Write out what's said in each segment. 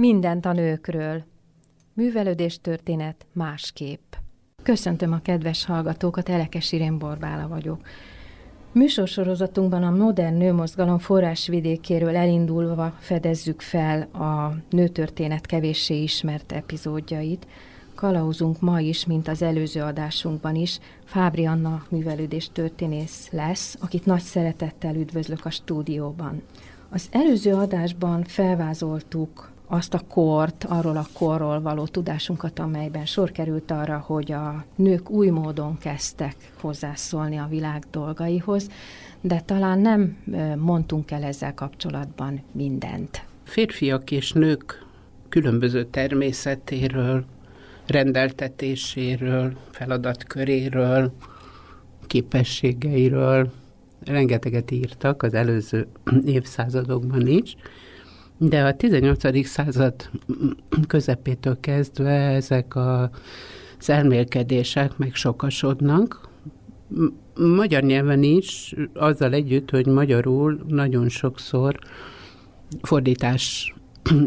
Mindent a nőkről. Művelődés történet másképp. Köszöntöm a kedves hallgatókat, Elekes Irén Borbála vagyok. Műsorsorozatunkban a modern nőmozgalom forrásvidékéről elindulva fedezzük fel a nőtörténet kevéssé ismert epizódjait. Kalauzunk ma is, mint az előző adásunkban is, Fábri Anna művelődés történész lesz, akit nagy szeretettel üdvözlök a stúdióban. Az előző adásban felvázoltuk azt a kort, arról a korról való tudásunkat, amelyben sor került arra, hogy a nők új módon kezdtek hozzászólni a világ dolgaihoz, de talán nem mondtunk el ezzel kapcsolatban mindent. Férfiak és nők különböző természetéről, rendeltetéséről, feladatköréről, képességeiről rengeteget írtak az előző évszázadokban is, de a 18. század közepétől kezdve ezek a, az elmélkedések megsokasodnak. Magyar nyelven is, azzal együtt, hogy magyarul nagyon sokszor fordítás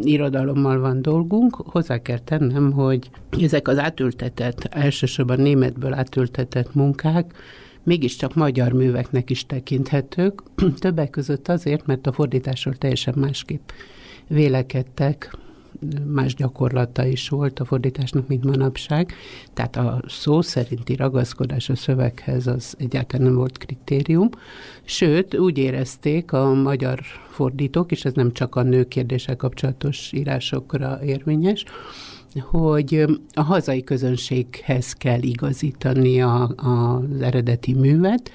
irodalommal van dolgunk. Hozzá kell tennem, hogy ezek az átültetett, elsősorban németből átültetett munkák mégiscsak magyar műveknek is tekinthetők, többek között azért, mert a fordításról teljesen másképp vélekedtek, más gyakorlata is volt a fordításnak, mint manapság. Tehát a szó szerinti ragaszkodás a szöveghez az egyáltalán nem volt kritérium. Sőt, úgy érezték a magyar fordítók, és ez nem csak a nők kérdéssel kapcsolatos írásokra érvényes, hogy a hazai közönséghez kell igazítani a, a, az eredeti művet,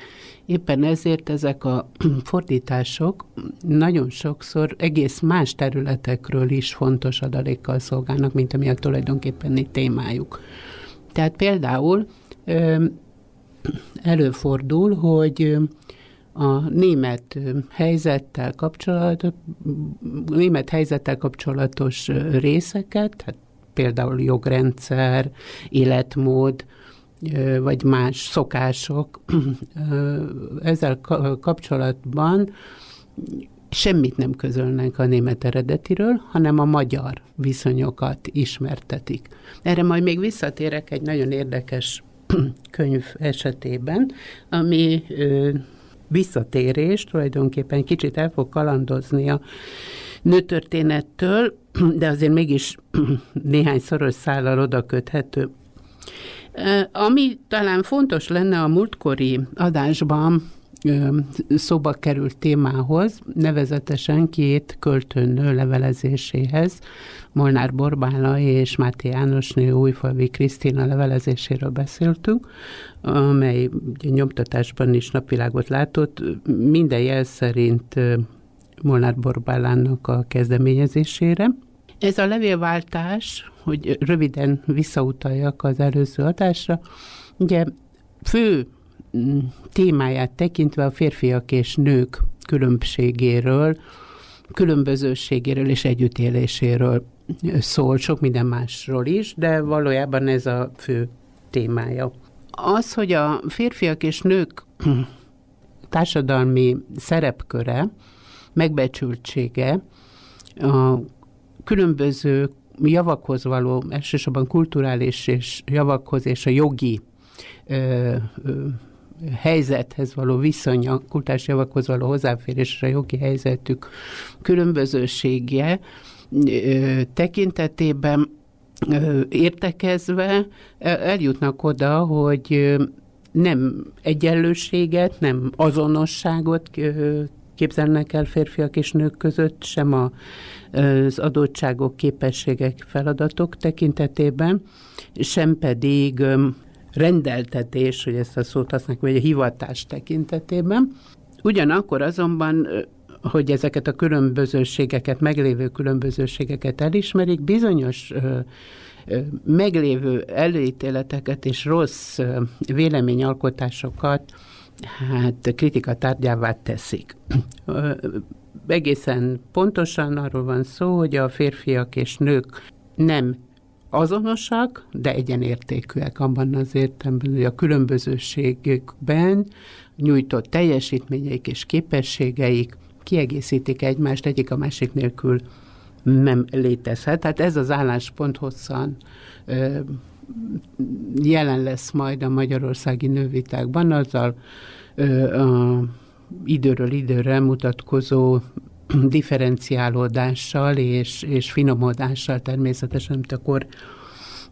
Éppen ezért ezek a fordítások nagyon sokszor egész más területekről is fontos adalékkal szolgálnak, mint ami a tulajdonképpen témájuk. Tehát például előfordul, hogy a német helyzettel kapcsolatos, német helyzettel kapcsolatos részeket, tehát például jogrendszer, életmód, vagy más szokások ezzel kapcsolatban semmit nem közölnek a német eredetiről, hanem a magyar viszonyokat ismertetik. Erre majd még visszatérek egy nagyon érdekes könyv esetében, ami visszatérés, tulajdonképpen kicsit el fog kalandozni a nőtörténettől, de azért mégis néhány szoros szállal oda köthető ami talán fontos lenne a múltkori adásban szóba került témához, nevezetesen két költőnő levelezéséhez, Molnár Borbála és Máté Jánosné Újfalvi Krisztina levelezéséről beszéltünk, amely nyomtatásban is napvilágot látott. Minden jel szerint Molnár Borbálának a kezdeményezésére. Ez a levélváltás, hogy röviden visszautaljak az előző adásra, ugye fő mm, témáját tekintve a férfiak és nők különbségéről, különbözőségéről és együttéléséről szól, sok minden másról is, de valójában ez a fő témája. Az, hogy a férfiak és nők társadalmi szerepköre, megbecsültsége a különböző javakhoz való, elsősorban kulturális és javakhoz és a jogi ö, ö, helyzethez való viszonya, kultúrás javakhoz való hozzáférésre, jogi helyzetük különbözősége ö, tekintetében ö, értekezve eljutnak oda, hogy nem egyenlőséget, nem azonosságot képzelnek el férfiak és nők között, sem a, az adottságok, képességek, feladatok tekintetében, sem pedig rendeltetés, hogy ezt a szót használjuk, vagy a hivatás tekintetében. Ugyanakkor azonban hogy ezeket a különbözőségeket, meglévő különbözőségeket elismerik, bizonyos meglévő előítéleteket és rossz véleményalkotásokat hát kritika tárgyává teszik. Egészen pontosan arról van szó, hogy a férfiak és nők nem azonosak, de egyenértékűek abban az értelemben, hogy a különbözőségükben nyújtott teljesítményeik és képességeik kiegészítik egymást, egyik a másik nélkül nem létezhet. Tehát ez az álláspont hosszan ö, jelen lesz majd a magyarországi nővitákban, azzal ö, a időről időre mutatkozó differenciálódással és, és finomodással természetesen, amit akkor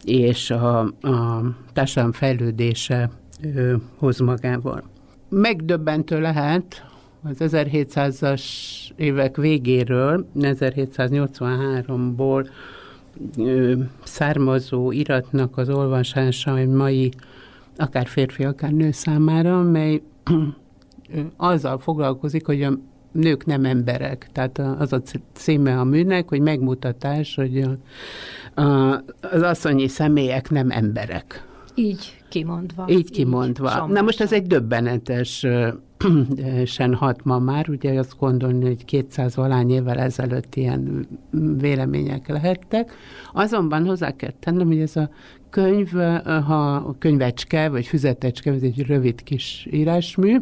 és a, a társadalom fejlődése ö, hoz magával. Megdöbbentő lehet az 1700-as évek végéről, 1783-ból ö, származó iratnak az olvasása egy mai akár férfi, akár nő számára, mely azzal foglalkozik, hogy a nők nem emberek. Tehát az a címe a műnek, hogy megmutatás, hogy az asszonyi személyek nem emberek. Így kimondva. Így kimondva. Így, Na most ez egy döbbenetes sen hat ma már, ugye azt gondolni, hogy 200 valány évvel ezelőtt ilyen vélemények lehettek. Azonban hozzá kell tennem, hogy ez a könyv, ha könyvecske, vagy füzetecske, ez egy rövid kis írásmű,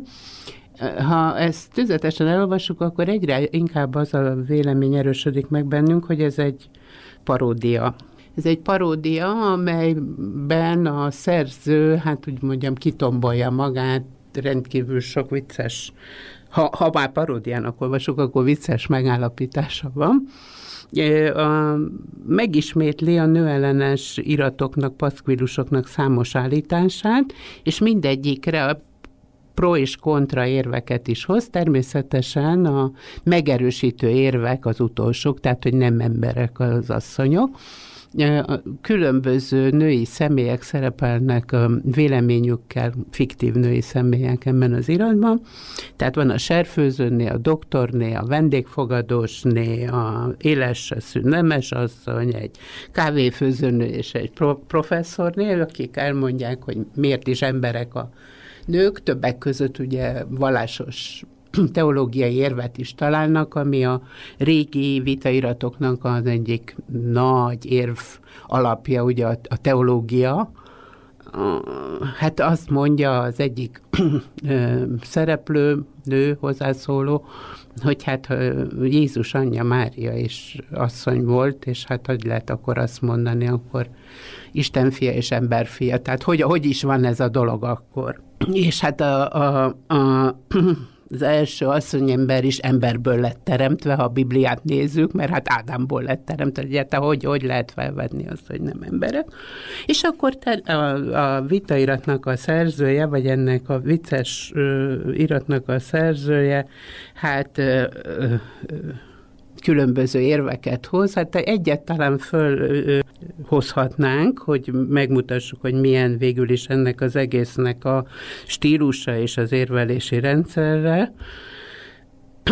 ha ezt tüzetesen elolvassuk, akkor egyre inkább az a vélemény erősödik meg bennünk, hogy ez egy paródia. Ez egy paródia, amelyben a szerző, hát úgy mondjam, kitombolja magát, rendkívül sok vicces, ha, ha már paródiának olvasok, akkor vicces megállapítása van. A, megismétli a nőellenes iratoknak, paszkvilusoknak számos állítását, és mindegyikre a pro és kontra érveket is hoz, természetesen a megerősítő érvek az utolsók, tehát hogy nem emberek az asszonyok. Különböző női személyek szerepelnek véleményükkel, fiktív női személyek ebben az iratban. Tehát van a serfőzőné, a doktorné, a vendégfogadósné, a éles nemes asszony, egy kávéfőzőnő és egy pro- professzorné, akik elmondják, hogy miért is emberek a nők, többek között ugye vallásos teológiai érvet is találnak, ami a régi vitairatoknak az egyik nagy érv alapja, ugye a, teológia. Hát azt mondja az egyik szereplő, nő, hozzászóló, hogy hát Jézus anyja Mária is asszony volt, és hát hogy lehet akkor azt mondani, akkor Isten fia és ember fia. Tehát hogy, hogy is van ez a dolog akkor? És hát a, a, a az első asszonyember is emberből lett teremtve, ha a Bibliát nézzük, mert hát Ádámból lett teremtve, ugye, te hogy, hogy lehet felvedni azt, hogy nem emberek. És akkor te, a, a vitairatnak a szerzője, vagy ennek a vicces ö, iratnak a szerzője, hát ö, ö, különböző érveket hoz. Hát egyet talán fölhozhatnánk, hogy megmutassuk, hogy milyen végül is ennek az egésznek a stílusa és az érvelési rendszerre.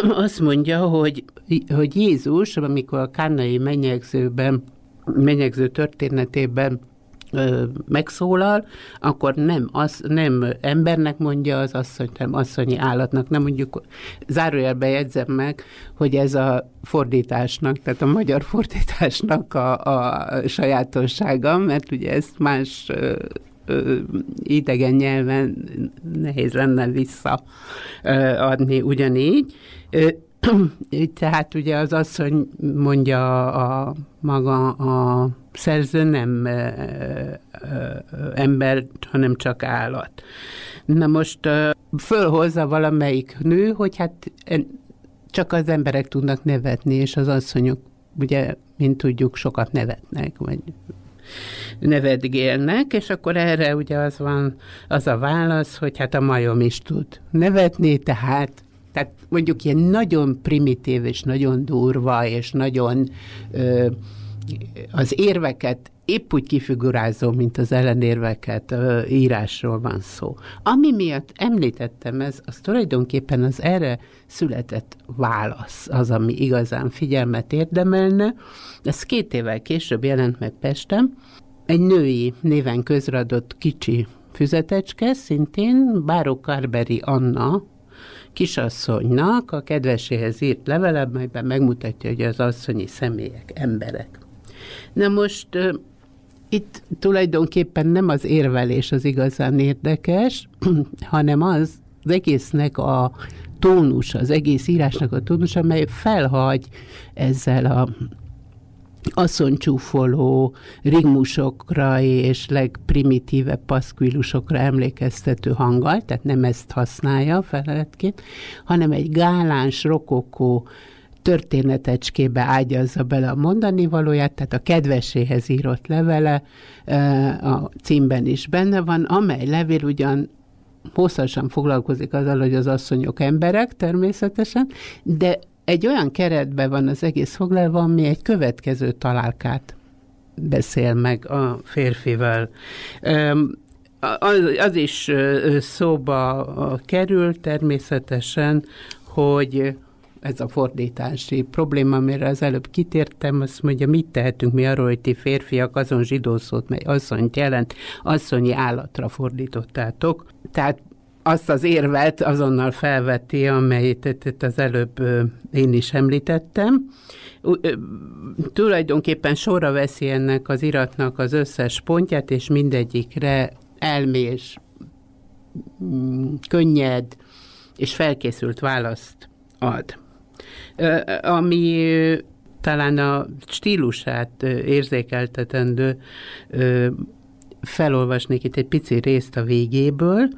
Azt mondja, hogy, hogy Jézus, amikor a kánai menyegzőben, menyegző történetében ö, megszólal, akkor nem, az, nem embernek mondja az asszony, hanem asszonyi állatnak. Nem mondjuk, zárójelbe jegyzem meg, hogy ez a fordításnak, tehát a magyar fordításnak a, a sajátossága, mert ugye ezt más ö, idegen nyelven nehéz lenne visszaadni ugyanígy. Tehát ugye az asszony mondja a maga a szerző nem e, e, ember, hanem csak állat. Na most e, fölhozza valamelyik nő, hogy hát csak az emberek tudnak nevetni, és az asszonyok ugye, mint tudjuk, sokat nevetnek, vagy nevetgélnek, és akkor erre ugye az van, az a válasz, hogy hát a majom is tud nevetni, tehát tehát mondjuk ilyen nagyon primitív és nagyon durva és nagyon ö, az érveket épp úgy kifigurázó, mint az ellenérveket írásról van szó. Ami miatt említettem ez, az tulajdonképpen az erre született válasz, az, ami igazán figyelmet érdemelne. Ez két évvel később jelent meg Pestem, egy női néven közradott kicsi füzetecske, szintén Báró Karberi Anna kisasszonynak a kedveséhez írt levele, melyben megmutatja, hogy az asszonyi személyek, emberek. Na most itt tulajdonképpen nem az érvelés az igazán érdekes, hanem az, az egésznek a tónus, az egész írásnak a tónus, amely felhagy ezzel a asszonycsúfoló rigmusokra és legprimitívebb paszkvilusokra emlékeztető hanggal, tehát nem ezt használja feleletként, hanem egy gáláns, rokokó történetecskébe ágyazza bele a mondani valóját, tehát a kedveséhez írott levele a címben is benne van, amely levél ugyan hosszasan foglalkozik azzal, hogy az asszonyok emberek természetesen, de egy olyan keretben van az egész foglalva, ami egy következő találkát beszél meg a férfivel. Az, az is szóba kerül természetesen, hogy ez a fordítási probléma, amire az előbb kitértem, azt mondja, mit tehetünk mi arról, hogy ti férfiak azon zsidó szót, mely asszonyt jelent, asszonyi állatra fordítottátok. Tehát azt az érvet azonnal felveti, amelyet az előbb én is említettem. Tulajdonképpen sorra veszi ennek az iratnak az összes pontját, és mindegyikre elmés, mm, könnyed és felkészült választ ad. Ami talán a stílusát érzékeltetendő, felolvasnék itt egy pici részt a végéből,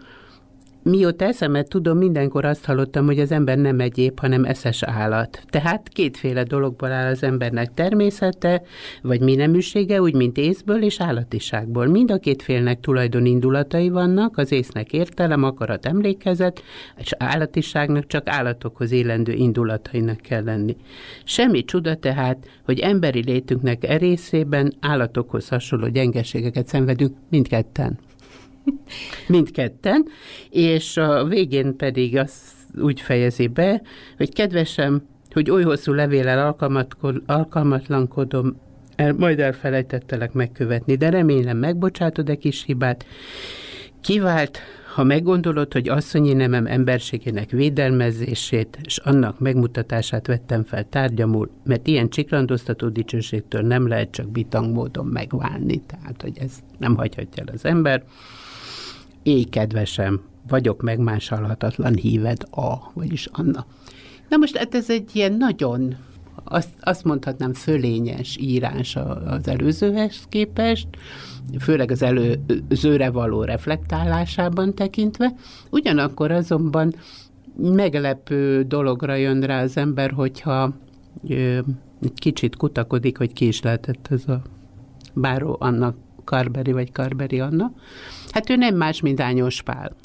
Mióta eszemet tudom, mindenkor azt hallottam, hogy az ember nem egyéb, hanem eszes állat. Tehát kétféle dologból áll az embernek természete, vagy mi neműsége, úgy, mint észből és állatiságból. Mind a két félnek tulajdonindulatai vannak, az észnek értelem, akarat, emlékezet, és állatiságnak csak állatokhoz élendő indulatainak kell lenni. Semmi csuda tehát, hogy emberi létünknek e állatokhoz hasonló gyengeségeket szenvedünk mindketten. mindketten, és a végén pedig azt úgy fejezi be, hogy kedvesem, hogy oly hosszú levéllel alkalmatlankodom, el, majd elfelejtettelek megkövetni, de remélem megbocsátod egy kis hibát. Kivált, ha meggondolod, hogy asszonyi nemem emberségének védelmezését és annak megmutatását vettem fel tárgyamul, mert ilyen csiklandoztató dicsőségtől nem lehet csak bitang módon megválni, tehát hogy ez nem hagyhatja el az ember. Éj kedvesem, vagyok megmásolhatatlan híved a, vagyis Anna. Na most hát ez egy ilyen nagyon, azt, azt mondhatnám, fölényes írás az előzőhez képest, főleg az előzőre való reflektálásában tekintve. Ugyanakkor azonban meglepő dologra jön rá az ember, hogyha ö, kicsit kutakodik, hogy ki is lehetett ez a báró annak Karberi vagy Karberi Anna. Hát ő nem más, mint Ányos Pál.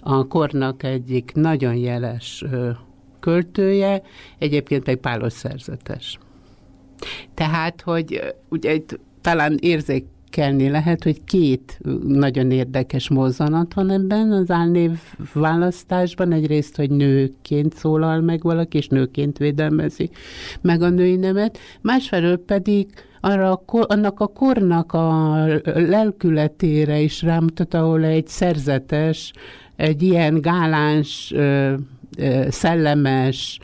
A kornak egyik nagyon jeles költője, egyébként egy pálos szerzetes. Tehát, hogy ugye itt talán érzékelni lehet, hogy két nagyon érdekes mozzanat van ebben az álnév választásban. Egyrészt, hogy nőként szólal meg valaki, és nőként védelmezi meg a női nemet. Másfelől pedig arra a, annak a kornak a lelkületére is rámutat, ahol egy szerzetes, egy ilyen gáláns, szellemes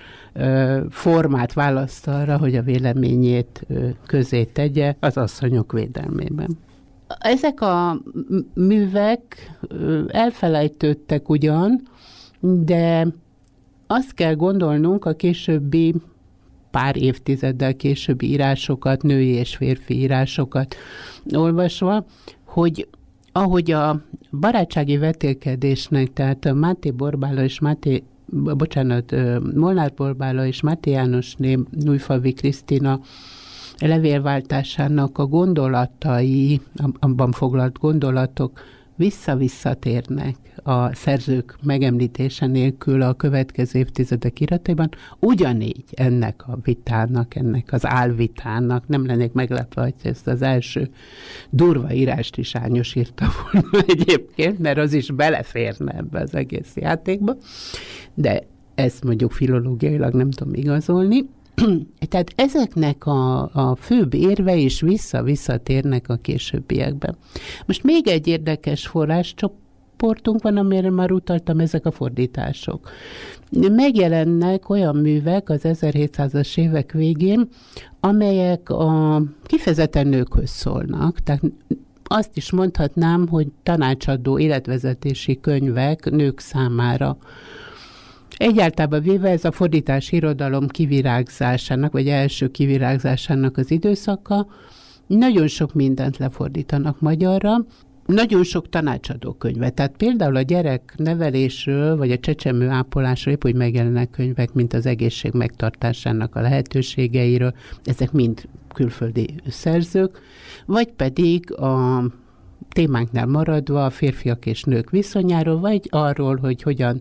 formát választ arra, hogy a véleményét közé tegye az asszonyok védelmében. Ezek a művek elfelejtődtek ugyan, de azt kell gondolnunk a későbbi pár évtizeddel későbbi írásokat, női és férfi írásokat olvasva, hogy ahogy a barátsági vetélkedésnek, tehát Máté Borbála és Máté bocsánat, Molnár Borbála és Máté Jánosné, Nújfalvi Krisztina levélváltásának a gondolatai, abban foglalt gondolatok visszavisszatérnek a szerzők megemlítése nélkül a következő évtizedek irataiban, ugyanígy ennek a vitának, ennek az álvitának, nem lennék meglepve, hogy ezt az első durva írást is Ányos írta volna egyébként, mert az is beleférne ebbe az egész játékba, de ezt mondjuk filológiailag nem tudom igazolni. Tehát ezeknek a, a főbb érve is vissza-visszatérnek a későbbiekben. Most még egy érdekes forrás csoportunk van, amire már utaltam, ezek a fordítások. Megjelennek olyan művek az 1700-as évek végén, amelyek a kifejezetten nőkhöz szólnak, tehát azt is mondhatnám, hogy tanácsadó életvezetési könyvek nők számára Egyáltalán véve ez a fordítás irodalom kivirágzásának, vagy első kivirágzásának az időszaka, nagyon sok mindent lefordítanak magyarra, nagyon sok tanácsadó könyvet. Tehát például a gyerek nevelésről, vagy a csecsemő ápolásról épp úgy megjelennek könyvek, mint az egészség megtartásának a lehetőségeiről. Ezek mind külföldi szerzők. Vagy pedig a témánknál maradva a férfiak és nők viszonyáról, vagy arról, hogy hogyan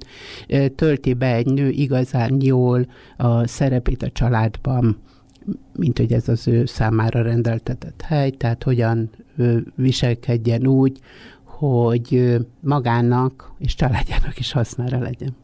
tölti be egy nő igazán jól a szerepét a családban, mint hogy ez az ő számára rendeltetett hely, tehát hogyan viselkedjen úgy, hogy magának és családjának is hasznára legyen.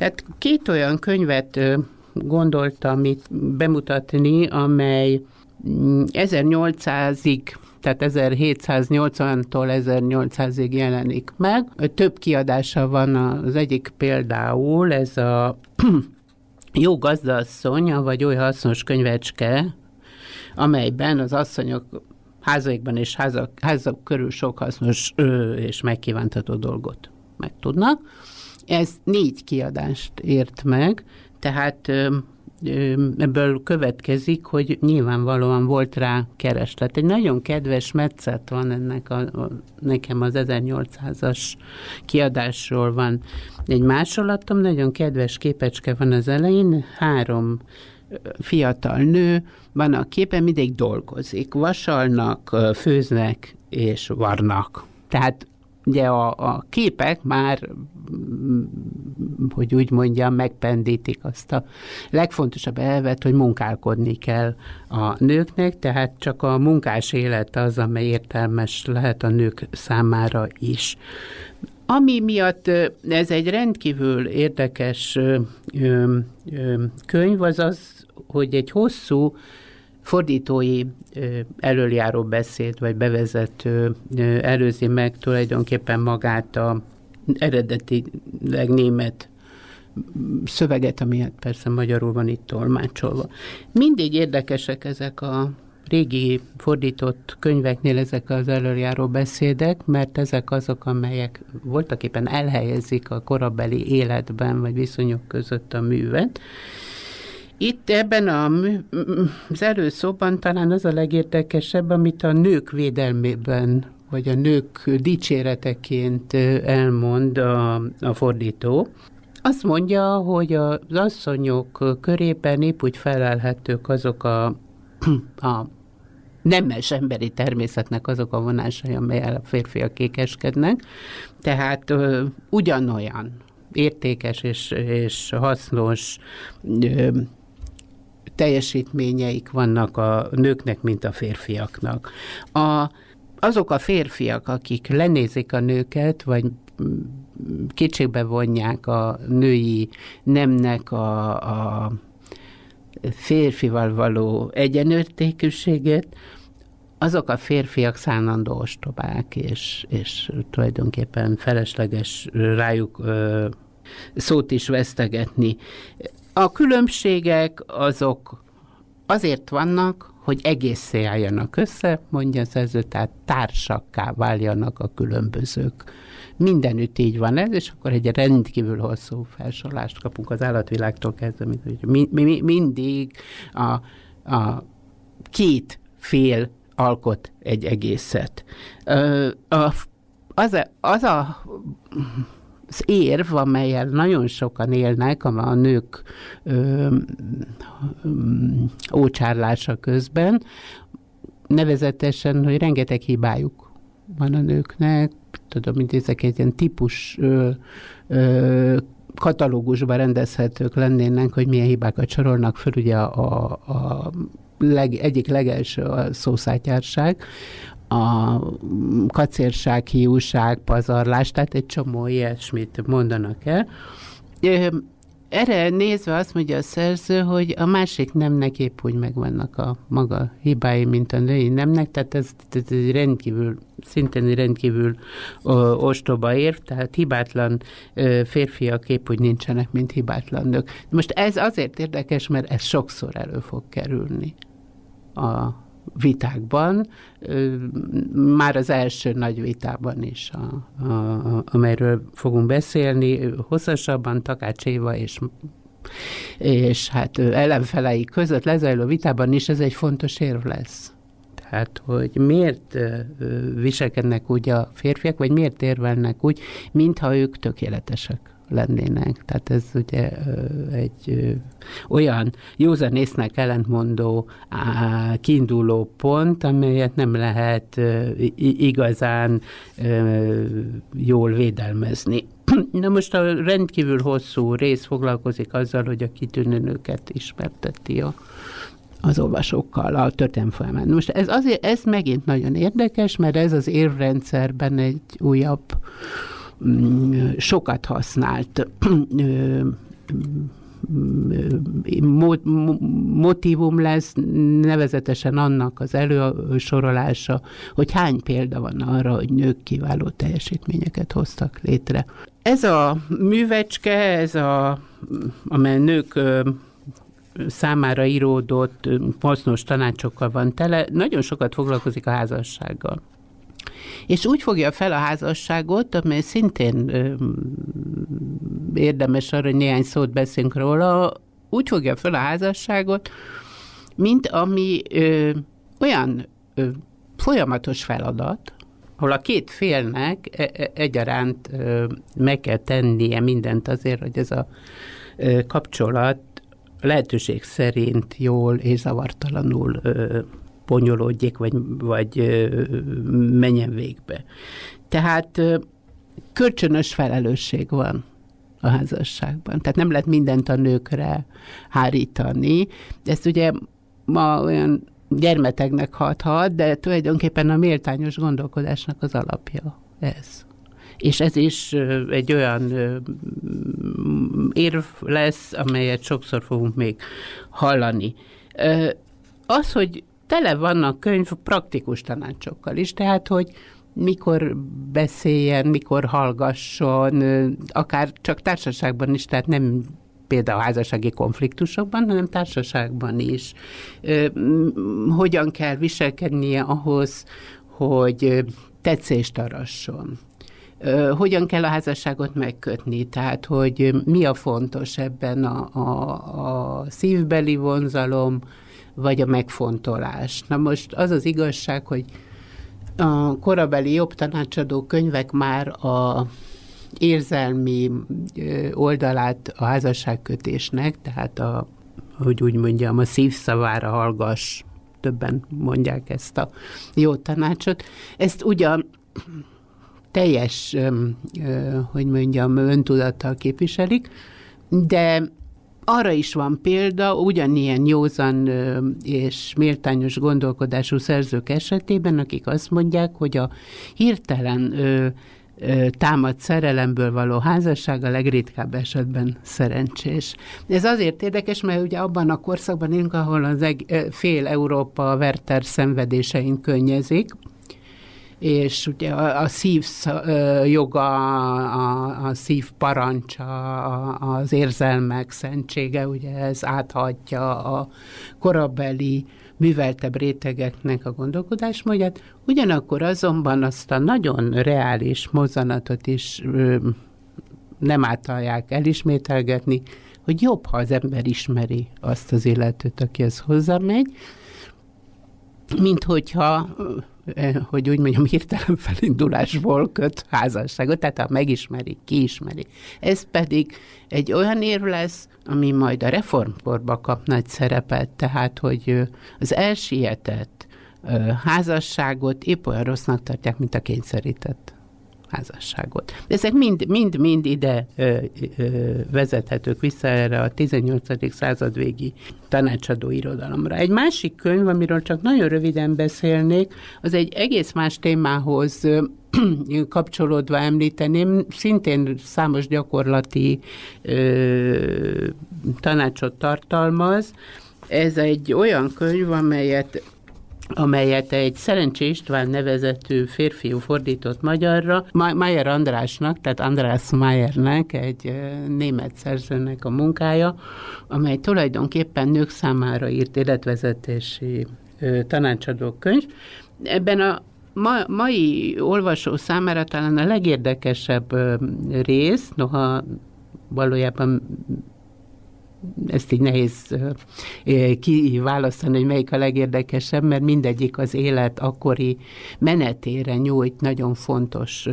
Tehát két olyan könyvet gondoltam itt bemutatni, amely 1800-ig mm, tehát 1780-tól 1800-ig jelenik meg. Több kiadása van, az egyik például ez a Jó gazdasszonya, vagy oly hasznos könyvecske, amelyben az asszonyok házaikban és házak, házak körül sok hasznos ö, és megkívántató dolgot megtudnak. Ez négy kiadást ért meg, tehát ebből következik, hogy nyilvánvalóan volt rá kereslet. Egy nagyon kedves metszet van ennek a, a nekem az 1800-as kiadásról van egy másolatom, nagyon kedves képecske van az elején, három fiatal nő van a képen, mindig dolgozik, vasalnak, főznek és varnak. Tehát ugye a, a képek már, hogy úgy mondjam, megpendítik azt a legfontosabb elvet, hogy munkálkodni kell a nőknek, tehát csak a munkás élet az, amely értelmes lehet a nők számára is. Ami miatt ez egy rendkívül érdekes könyv, az az, hogy egy hosszú fordítói előjáró beszéd vagy bevezető előzi meg tulajdonképpen magát a eredetileg német szöveget, ami hát persze magyarul van itt tolmácsolva. Mindig érdekesek ezek a régi fordított könyveknél ezek az előjáró beszédek, mert ezek azok, amelyek voltak éppen elhelyezik a korabeli életben, vagy viszonyok között a művet, itt ebben a, az előszóban talán az a legérdekesebb, amit a nők védelmében, vagy a nők dicséreteként elmond a, a fordító. Azt mondja, hogy az asszonyok körében épp úgy felelhetők azok a, a nemes emberi természetnek azok a vonásai, amelyel a férfiak kékeskednek. Tehát ö, ugyanolyan értékes és, és hasznos ö, teljesítményeik vannak a nőknek, mint a férfiaknak. A, azok a férfiak, akik lenézik a nőket, vagy kétségbe vonják a női nemnek a, a férfival való egyenértékűséget, azok a férfiak szánandó ostobák, és, és tulajdonképpen felesleges rájuk ö, szót is vesztegetni. A különbségek azok azért vannak, hogy egészé álljanak össze, mondja az ező, tehát társakká váljanak a különbözők. Mindenütt így van ez, és akkor egy rendkívül hosszú felsorolást kapunk az állatvilágtól kezdve, hogy mi, mi, mindig a, a két fél alkot egy egészet. A, az, a, az a az érv, amelyel nagyon sokan élnek a, nők ö, ö, ócsárlása közben, nevezetesen, hogy rengeteg hibájuk van a nőknek, tudom, mint ezek egy ilyen típus ö, ö, katalógusban rendezhetők lennének, hogy milyen hibákat sorolnak föl, ugye a, a, a leg, egyik legelső a szószátyárság, a kacérság, hiúság, pazarlás, tehát egy csomó ilyesmit mondanak el. Erre nézve azt mondja a szerző, hogy a másik nemnek épp úgy megvannak a maga hibái, mint a női nemnek, tehát ez, ez egy rendkívül, szintén rendkívül ö, ostoba érv, tehát hibátlan ö, férfiak épp úgy nincsenek, mint hibátlan nők. Most ez azért érdekes, mert ez sokszor elő fog kerülni a vitákban, már az első nagy vitában is, a, a, amelyről fogunk beszélni, hosszasabban Takács Éva és és hát ellenfelei között lezajló vitában is ez egy fontos érv lesz. Tehát, hogy miért viselkednek úgy a férfiak, vagy miért érvelnek úgy, mintha ők tökéletesek lennének. Tehát ez ugye egy olyan józanésznek ellentmondó kiinduló pont, amelyet nem lehet igazán jól védelmezni. Na most a rendkívül hosszú rész foglalkozik azzal, hogy a kitűnő nőket ismerteti a, az olvasókkal a történelm folyamán. Most ez, azért, ez megint nagyon érdekes, mert ez az érvrendszerben egy újabb sokat használt motivum lesz, nevezetesen annak az elősorolása, hogy hány példa van arra, hogy nők kiváló teljesítményeket hoztak létre. Ez a művecske, ez a, amely nők számára íródott hasznos tanácsokkal van tele, nagyon sokat foglalkozik a házassággal. És úgy fogja fel a házasságot, amely szintén ö, érdemes arra, hogy néhány szót beszélünk róla, úgy fogja fel a házasságot, mint ami ö, olyan ö, folyamatos feladat, ahol a két félnek e, e, egyaránt ö, meg kell tennie mindent azért, hogy ez a ö, kapcsolat lehetőség szerint jól és zavartalanul ö, bonyolódjék, vagy, vagy menjen végbe. Tehát kölcsönös felelősség van a házasságban. Tehát nem lehet mindent a nőkre hárítani. Ezt ugye ma olyan gyermeteknek hathat, de tulajdonképpen a méltányos gondolkodásnak az alapja ez. És ez is egy olyan érv lesz, amelyet sokszor fogunk még hallani. Az, hogy tele vannak könyv praktikus tanácsokkal is, tehát, hogy mikor beszéljen, mikor hallgasson, akár csak társaságban is, tehát nem például házassági konfliktusokban, hanem társaságban is. Hogyan kell viselkednie ahhoz, hogy tetszést arasson. Hogyan kell a házasságot megkötni, tehát hogy mi a fontos ebben a, a, a szívbeli vonzalom, vagy a megfontolás. Na most az az igazság, hogy a korabeli jobb tanácsadó könyvek már a érzelmi oldalát a házasságkötésnek, tehát a, hogy úgy mondjam, a szívszavára hallgass, többen mondják ezt a jó tanácsot. Ezt ugyan teljes, hogy mondjam, öntudattal képviselik, de arra is van példa, ugyanilyen józan és méltányos gondolkodású szerzők esetében, akik azt mondják, hogy a hirtelen támad szerelemből való házasság a legritkább esetben szerencsés. Ez azért érdekes, mert ugye abban a korszakban élünk, ahol az eg- fél Európa Werther szenvedésein könnyezik, és ugye a, a szív joga, a, a szív parancsa, az érzelmek szentsége, ugye ez áthatja a korabeli műveltebb rétegeknek a gondolkodásmódját, ugyanakkor azonban azt a nagyon reális mozzanatot is ö, nem általják elismételgetni, hogy jobb, ha az ember ismeri azt az illetőt, akihez hozzámegy, mint hogyha Eh, hogy úgy mondjam, hirtelen felindulásból köt házasságot, tehát ha megismeri, kiismeri. Ez pedig egy olyan érv lesz, ami majd a reformkorba kap nagy szerepet, tehát hogy az elsietett házasságot épp olyan rossznak tartják, mint a kényszerített házasságot. De ezek mind-mind ide ö, ö, vezethetők vissza erre a 18. század végi tanácsadó irodalomra. Egy másik könyv, amiről csak nagyon röviden beszélnék, az egy egész más témához kapcsolódva említeném, szintén számos gyakorlati ö, tanácsot tartalmaz. Ez egy olyan könyv, amelyet amelyet egy Szerencsé István nevezetű férfiú fordított magyarra, Mayer Andrásnak, tehát András Mayernek, egy német szerzőnek a munkája, amely tulajdonképpen nők számára írt életvezetési tanácsadó könyv. Ebben a ma, mai olvasó számára talán a legérdekesebb rész, noha valójában ezt így nehéz kiválasztani, hogy melyik a legérdekesebb, mert mindegyik az élet akkori menetére nyújt nagyon fontos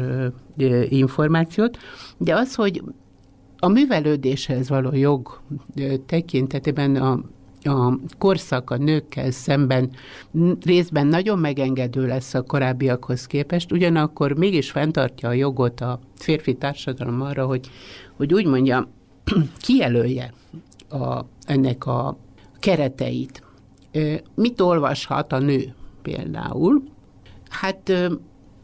információt, de az, hogy a művelődéshez való jog tekintetében a a korszak a nőkkel szemben részben nagyon megengedő lesz a korábbiakhoz képest, ugyanakkor mégis fenntartja a jogot a férfi társadalom arra, hogy, hogy úgy mondjam, kijelölje a, ennek a kereteit. Mit olvashat a nő például? Hát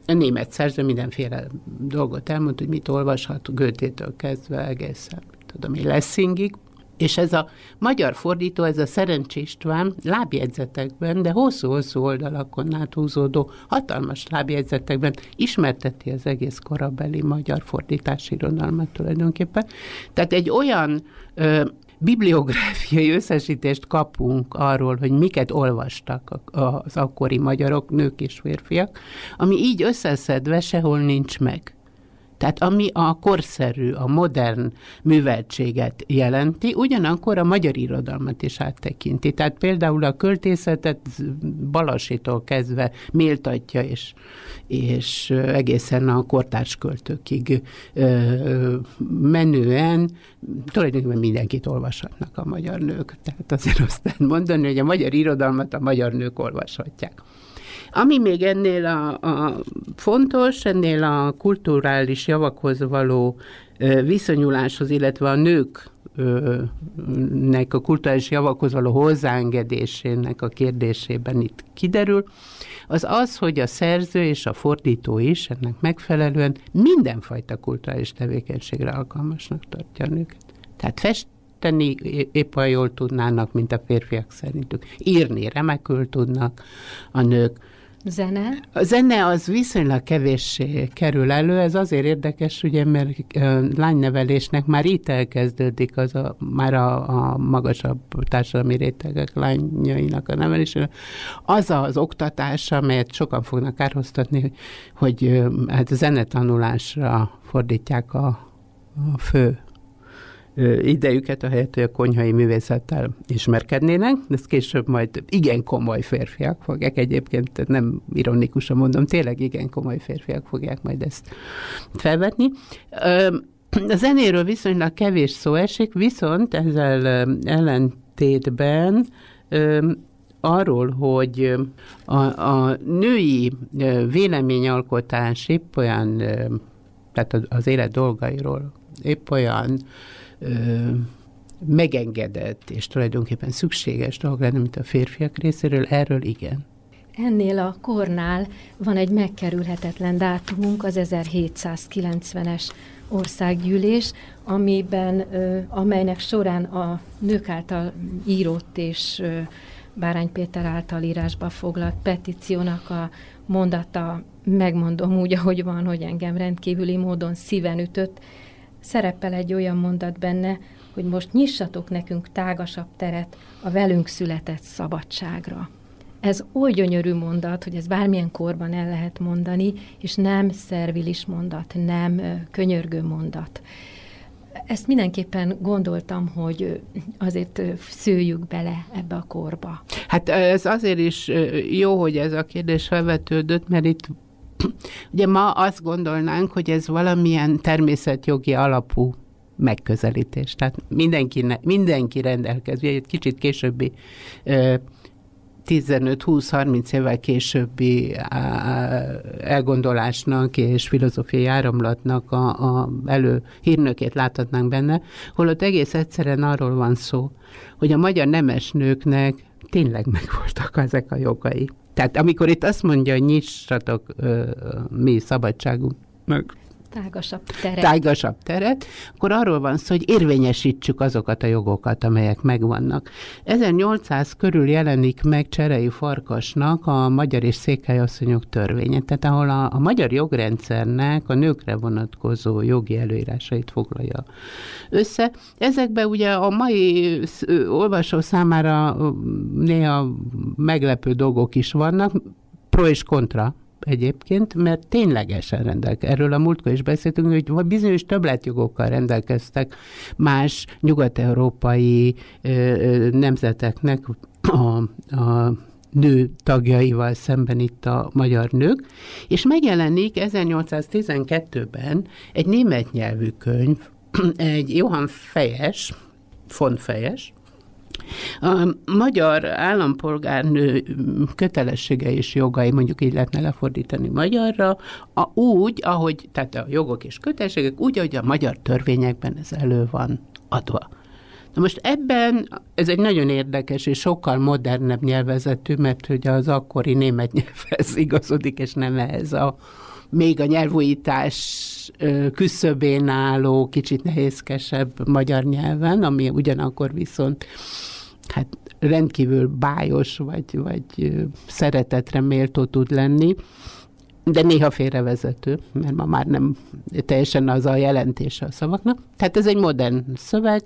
a német szerző mindenféle dolgot elmond, hogy mit olvashat Götétől kezdve egészen, tudom én, Lessingig. És ez a magyar fordító, ez a Szerencs István lábjegyzetekben, de hosszú-hosszú oldalakon áthúzódó hatalmas lábjegyzetekben ismerteti az egész korabeli magyar fordítási irodalmat tulajdonképpen. Tehát egy olyan ö, bibliográfiai összesítést kapunk arról, hogy miket olvastak az akkori magyarok, nők és férfiak, ami így összeszedve sehol nincs meg. Tehát ami a korszerű, a modern műveltséget jelenti, ugyanakkor a magyar irodalmat is áttekinti. Tehát például a költészetet Balasitól kezdve méltatja, és, és egészen a kortárs költőkig menően tulajdonképpen mindenkit olvashatnak a magyar nők. Tehát azért azt mondani, hogy a magyar irodalmat a magyar nők olvashatják. Ami még ennél a, a fontos, ennél a kulturális javakhoz való viszonyuláshoz, illetve a nők nek a kulturális javakhoz való hozzáengedésének a kérdésében itt kiderül, az az, hogy a szerző és a fordító is ennek megfelelően mindenfajta kulturális tevékenységre alkalmasnak tartja a nőket. Tehát festeni épp olyan jól tudnának, mint a férfiak szerintük. Írni remekül tudnak a nők, Zene? A zene az viszonylag kevéssé kerül elő, ez azért érdekes, ugye, mert lánynevelésnek már itt elkezdődik az a, már a, a magasabb társadalmi rétegek lányainak a nevelése. Az az oktatás, amelyet sokan fognak kárhoztatni, hogy, hogy hát zenetanulásra fordítják a, a fő idejüket, ahelyett, hogy a konyhai művészettel ismerkednének, de ezt később majd igen komoly férfiak fogják egyébként, nem ironikusan mondom, tényleg igen komoly férfiak fogják majd ezt felvetni. A zenéről viszonylag kevés szó esik, viszont ezzel ellentétben arról, hogy a, a női véleményalkotás épp olyan, tehát az élet dolgairól épp olyan megengedett és tulajdonképpen szükséges dolog lenne, mint a férfiak részéről, erről igen. Ennél a kornál van egy megkerülhetetlen dátumunk, az 1790-es országgyűlés, amiben, amelynek során a nők által írott és Bárány Péter által írásba foglalt petíciónak a mondata, megmondom úgy, ahogy van, hogy engem rendkívüli módon szíven ütött, szerepel egy olyan mondat benne, hogy most nyissatok nekünk tágasabb teret a velünk született szabadságra. Ez oly gyönyörű mondat, hogy ez bármilyen korban el lehet mondani, és nem szervilis mondat, nem könyörgő mondat. Ezt mindenképpen gondoltam, hogy azért szőjük bele ebbe a korba. Hát ez azért is jó, hogy ez a kérdés felvetődött, mert itt Ugye ma azt gondolnánk, hogy ez valamilyen természetjogi alapú megközelítés. Tehát mindenki, mindenki rendelkezik, egy kicsit későbbi 15-20-30 évvel későbbi elgondolásnak és filozófiai áramlatnak a, a elő hírnökét láthatnánk benne, holott egész egyszerűen arról van szó, hogy a magyar nemes nőknek tényleg megvoltak ezek a jogai. Tehát amikor itt azt mondja, hogy nyissatok ö, mi szabadságunknak, tágasabb teret. tágasabb teret, akkor arról van szó, hogy érvényesítsük azokat a jogokat, amelyek megvannak. 1800 körül jelenik meg Cserei Farkasnak a magyar és székelyasszonyok törvénye, tehát ahol a, a magyar jogrendszernek a nőkre vonatkozó jogi előírásait foglalja össze. Ezekben ugye a mai olvasó számára néha meglepő dolgok is vannak, pro és kontra egyébként, mert ténylegesen rendelkeztek. Erről a múltkor is beszéltünk, hogy bizonyos többletjogokkal rendelkeztek más nyugat-európai nemzeteknek a, a nő tagjaival szemben itt a magyar nők, és megjelenik 1812-ben egy német nyelvű könyv, egy Johann Fejes, von Fejes, a magyar állampolgárnő kötelessége és jogai, mondjuk így lehetne lefordítani magyarra, a, úgy, ahogy, tehát a jogok és kötelességek, úgy, ahogy a magyar törvényekben ez elő van adva. Na most ebben ez egy nagyon érdekes és sokkal modernebb nyelvezetű, mert ugye az akkori német nyelvhez igazodik, és nem ez a még a nyelvújítás küszöbén álló, kicsit nehézkesebb magyar nyelven, ami ugyanakkor viszont hát rendkívül bájos, vagy, vagy szeretetre méltó tud lenni, de néha félrevezető, mert ma már nem teljesen az a jelentése a szavaknak. Tehát ez egy modern szöveg,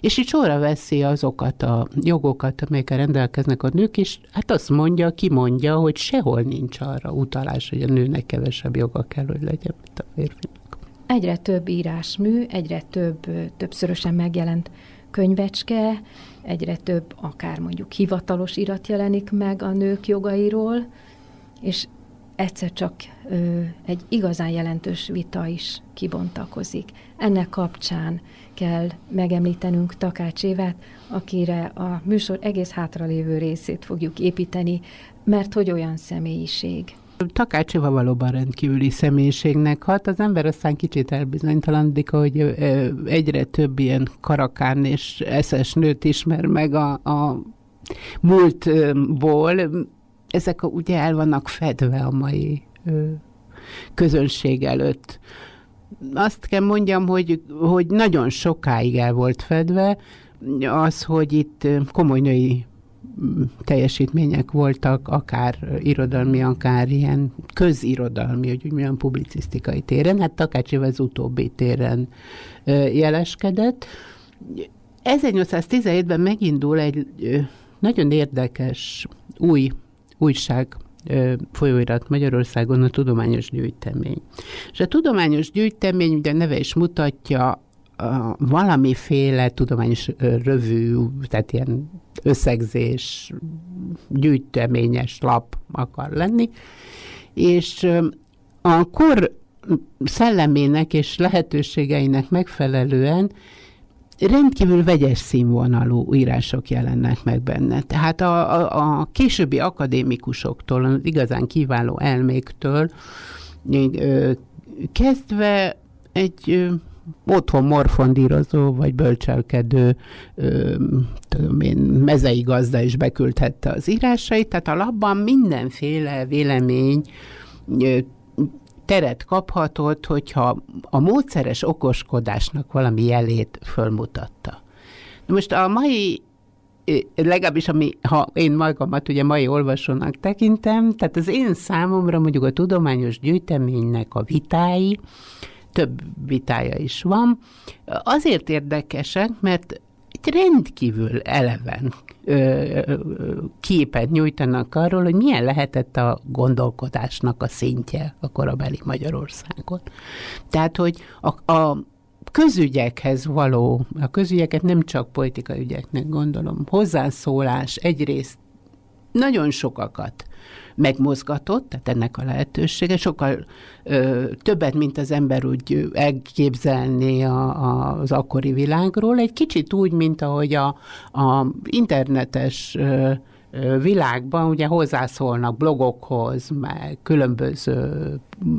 és itt sorra veszi azokat a jogokat, amelyekkel rendelkeznek a nők, és hát azt mondja, ki mondja, hogy sehol nincs arra utalás, hogy a nőnek kevesebb joga kell, hogy legyen, mint a férfinak. egyre több írásmű, egyre több, többszörösen megjelent könyvecske, egyre több akár mondjuk hivatalos irat jelenik meg a nők jogairól, és egyszer csak ö, egy igazán jelentős vita is kibontakozik. Ennek kapcsán kell megemlítenünk Takács Évát, akire a műsor egész hátralévő részét fogjuk építeni, mert hogy olyan személyiség. Takácsiva valóban rendkívüli személyiségnek hat. Az ember aztán kicsit elbizonytalanodik, hogy egyre több ilyen karakán és eszes nőt ismer meg a, a múltból. Ezek ugye el vannak fedve a mai közönség előtt. Azt kell mondjam, hogy, hogy nagyon sokáig el volt fedve, az, hogy itt komoly női teljesítmények voltak, akár irodalmi, akár ilyen közirodalmi, hogy úgy milyen publicisztikai téren, hát Takácsi az utóbbi téren jeleskedett. 1817-ben megindul egy nagyon érdekes új újság folyóirat Magyarországon a tudományos gyűjtemény. És a tudományos gyűjtemény, ugye neve is mutatja, a valamiféle tudományos rövű, tehát ilyen összegzés, gyűjteményes lap akar lenni, és a kor szellemének és lehetőségeinek megfelelően rendkívül vegyes színvonalú írások jelennek meg benne. Tehát a, a, a későbbi akadémikusoktól, az igazán kiváló elméktől kezdve egy otthon morfondírozó vagy bölcselkedő ö, tudom én, mezei gazda is beküldhette az írásait, tehát a labban mindenféle vélemény ö, teret kaphatott, hogyha a módszeres okoskodásnak valami jelét fölmutatta. Na most a mai legalábbis ami, ha én magamat ugye mai olvasónak tekintem, tehát az én számomra mondjuk a tudományos gyűjteménynek a vitái, több vitája is van. Azért érdekesek, mert egy rendkívül eleven képet nyújtanak arról, hogy milyen lehetett a gondolkodásnak a szintje a korabeli Magyarországon. Tehát, hogy a, a közügyekhez való, a közügyeket nem csak politikai ügyeknek gondolom, hozzászólás egyrészt nagyon sokakat megmozgatott, tehát ennek a lehetősége, sokkal ö, többet, mint az ember úgy elképzelné a, a, az akkori világról, egy kicsit úgy, mint ahogy a, a internetes ö, világban ugye hozzászólnak blogokhoz, meg különböző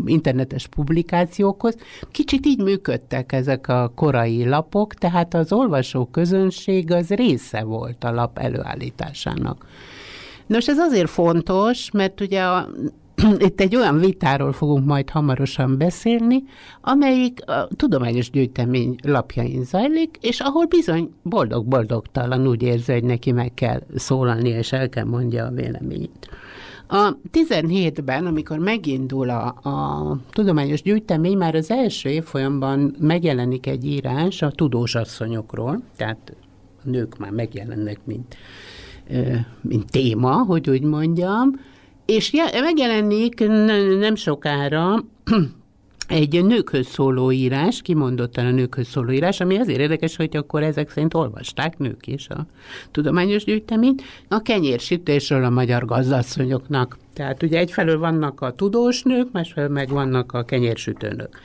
internetes publikációkhoz. Kicsit így működtek ezek a korai lapok, tehát az olvasó közönség az része volt a lap előállításának. Nos, ez azért fontos, mert ugye a, itt egy olyan vitáról fogunk majd hamarosan beszélni, amelyik a tudományos gyűjtemény lapjain zajlik, és ahol bizony boldog-boldogtalan úgy érzi, hogy neki meg kell szólalni, és el kell mondja a véleményét. A 17-ben, amikor megindul a, a tudományos gyűjtemény, már az első évfolyamban megjelenik egy írás a tudós asszonyokról, tehát a nők már megjelennek, mint mint téma, hogy úgy mondjam, és megjelenik nem sokára egy nőkhöz szóló írás, kimondottan a nőkhöz szóló írás, ami azért érdekes, hogy akkor ezek szerint olvasták nők is a tudományos gyűjteményt, a kenyérsítésről a magyar gazdasszonyoknak. Tehát ugye egyfelől vannak a tudós nők, másfelől meg vannak a kenyérsütőnök.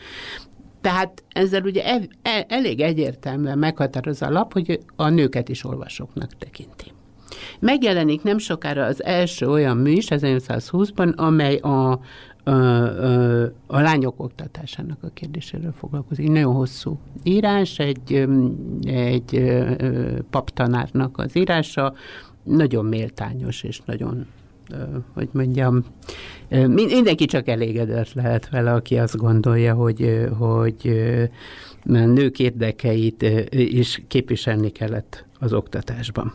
Tehát ezzel ugye el, elég egyértelműen meghatároz a lap, hogy a nőket is olvasóknak tekinti. Megjelenik nem sokára az első olyan mű is, 1920-ban, amely a, a, a, a lányok oktatásának a kérdéséről foglalkozik. Nagyon hosszú írás, egy, egy paptanárnak az írása, nagyon méltányos és nagyon hogy mondjam, mindenki csak elégedett lehet vele, aki azt gondolja, hogy, hogy nők érdekeit is képviselni kellett az oktatásban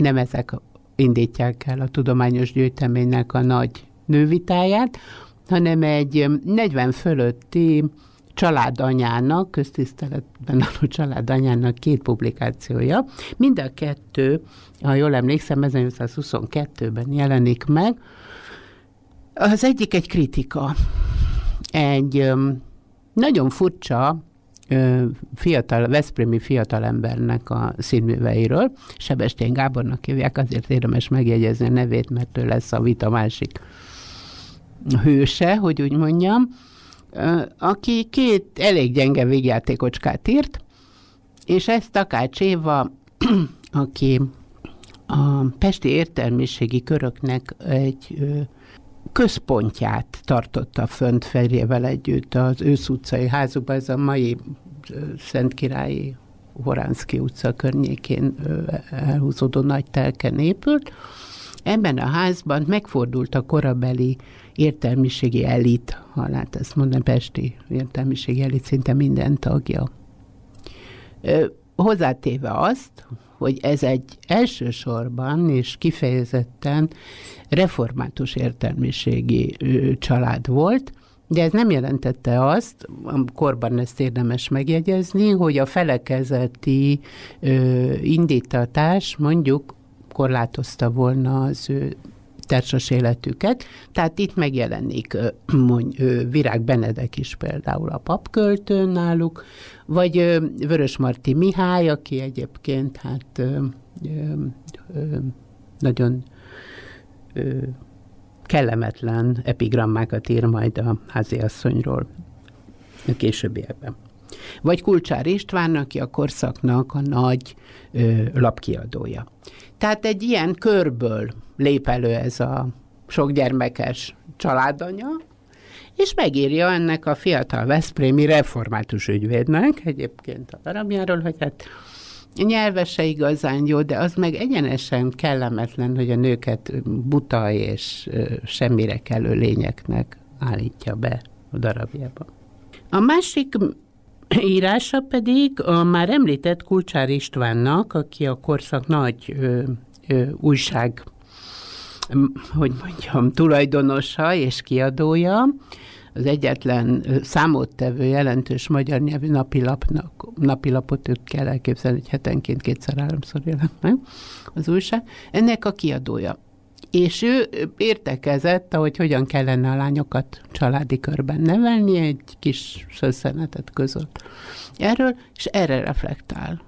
nem ezek indítják el a tudományos gyűjteménynek a nagy nővitáját, hanem egy 40 fölötti családanyának, köztiszteletben álló családanyának két publikációja. Mind a kettő, ha jól emlékszem, 1922-ben jelenik meg. Az egyik egy kritika, egy nagyon furcsa fiatal, Veszprémi fiatalembernek a színműveiről. Sebestyén Gábornak hívják, azért érdemes megjegyezni a nevét, mert ő lesz a vita másik hőse, hogy úgy mondjam, aki két elég gyenge végjátékocskát írt, és ezt Takács Éva, aki a pesti értelmiségi köröknek egy központját tartotta fönt férjével együtt az ősz utcai házukban, ez a mai Szentkirályi Horánszki utca környékén elhúzódó nagy telken épült. Ebben a házban megfordult a korabeli értelmiségi elit, ha lehet ezt mondani, pesti értelmiségi elit szinte minden tagja. Hozzátéve azt, hogy ez egy elsősorban és kifejezetten református értelmiségi család volt, de ez nem jelentette azt, korban ezt érdemes megjegyezni, hogy a felekezeti indítatás mondjuk korlátozta volna az ő társas életüket. Tehát itt megjelenik mondj, Virág Benedek is például a papköltő náluk, vagy Vörös Marti Mihály, aki egyébként hát nagyon ö, kellemetlen epigrammákat ír majd a háziasszonyról a későbbiekben. Vagy Kulcsár István, aki a korszaknak a nagy ö, lapkiadója. Tehát egy ilyen körből lép elő ez a sokgyermekes családanya, és megírja ennek a fiatal Veszprémi református ügyvédnek, egyébként a darabjáról, hogy hát nyelvese igazán jó, de az meg egyenesen kellemetlen, hogy a nőket buta és semmire kellő lényeknek állítja be a darabjába. A másik írása pedig a már említett Kulcsár Istvánnak, aki a korszak nagy ö, ö, újság hogy mondjam, tulajdonosa és kiadója, az egyetlen számottevő jelentős magyar nyelvű napilapnak, napilapot őt kell elképzelni, hogy hetenként kétszer-háromszor jelent meg az újság. Ennek a kiadója. És ő értekezett, hogy hogyan kellene a lányokat családi körben nevelni, egy kis szösszenetet között erről, és erre reflektál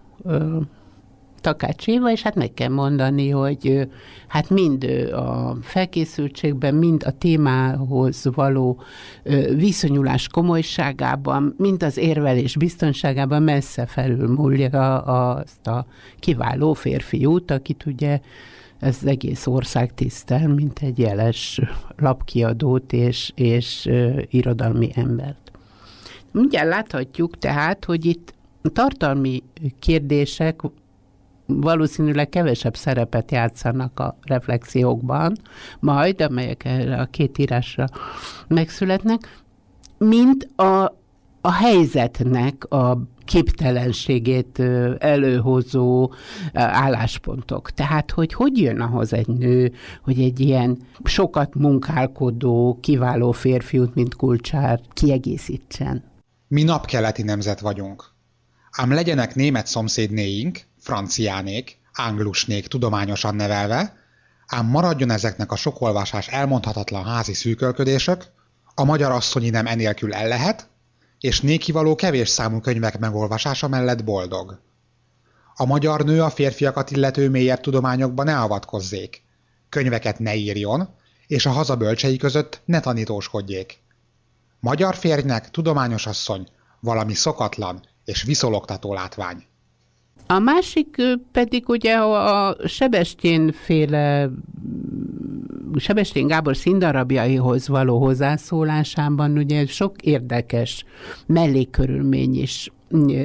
Takács Éva, és hát meg kell mondani, hogy hát mind a felkészültségben, mind a témához való viszonyulás komolyságában, mind az érvelés biztonságában messze felülmúlja azt a kiváló férfiút, akit ugye ez egész ország tisztel, mint egy jeles lapkiadót és, és irodalmi embert. Mindjárt láthatjuk tehát, hogy itt tartalmi kérdések valószínűleg kevesebb szerepet játszanak a reflexiókban, majd, amelyek erre a két írásra megszületnek, mint a, a helyzetnek a képtelenségét előhozó álláspontok. Tehát, hogy hogy jön ahhoz egy nő, hogy egy ilyen sokat munkálkodó, kiváló férfiút, mint Kulcsár kiegészítsen? Mi napkeleti nemzet vagyunk. Ám legyenek német szomszédnéink, franciánék, anglusnék tudományosan nevelve, ám maradjon ezeknek a sokolvasás elmondhatatlan házi szűkölködésök, a magyar asszonyi nem enélkül el lehet, és nékivaló kevés számú könyvek megolvasása mellett boldog. A magyar nő a férfiakat illető mélyebb tudományokba ne avatkozzék, könyveket ne írjon, és a hazabölcsei között ne tanítóskodjék. Magyar férjnek tudományos asszony valami szokatlan és viszologtató látvány. A másik pedig ugye a Sebestyén féle Sebestyén Gábor színdarabjaihoz való hozzászólásában ugye sok érdekes mellékkörülmény is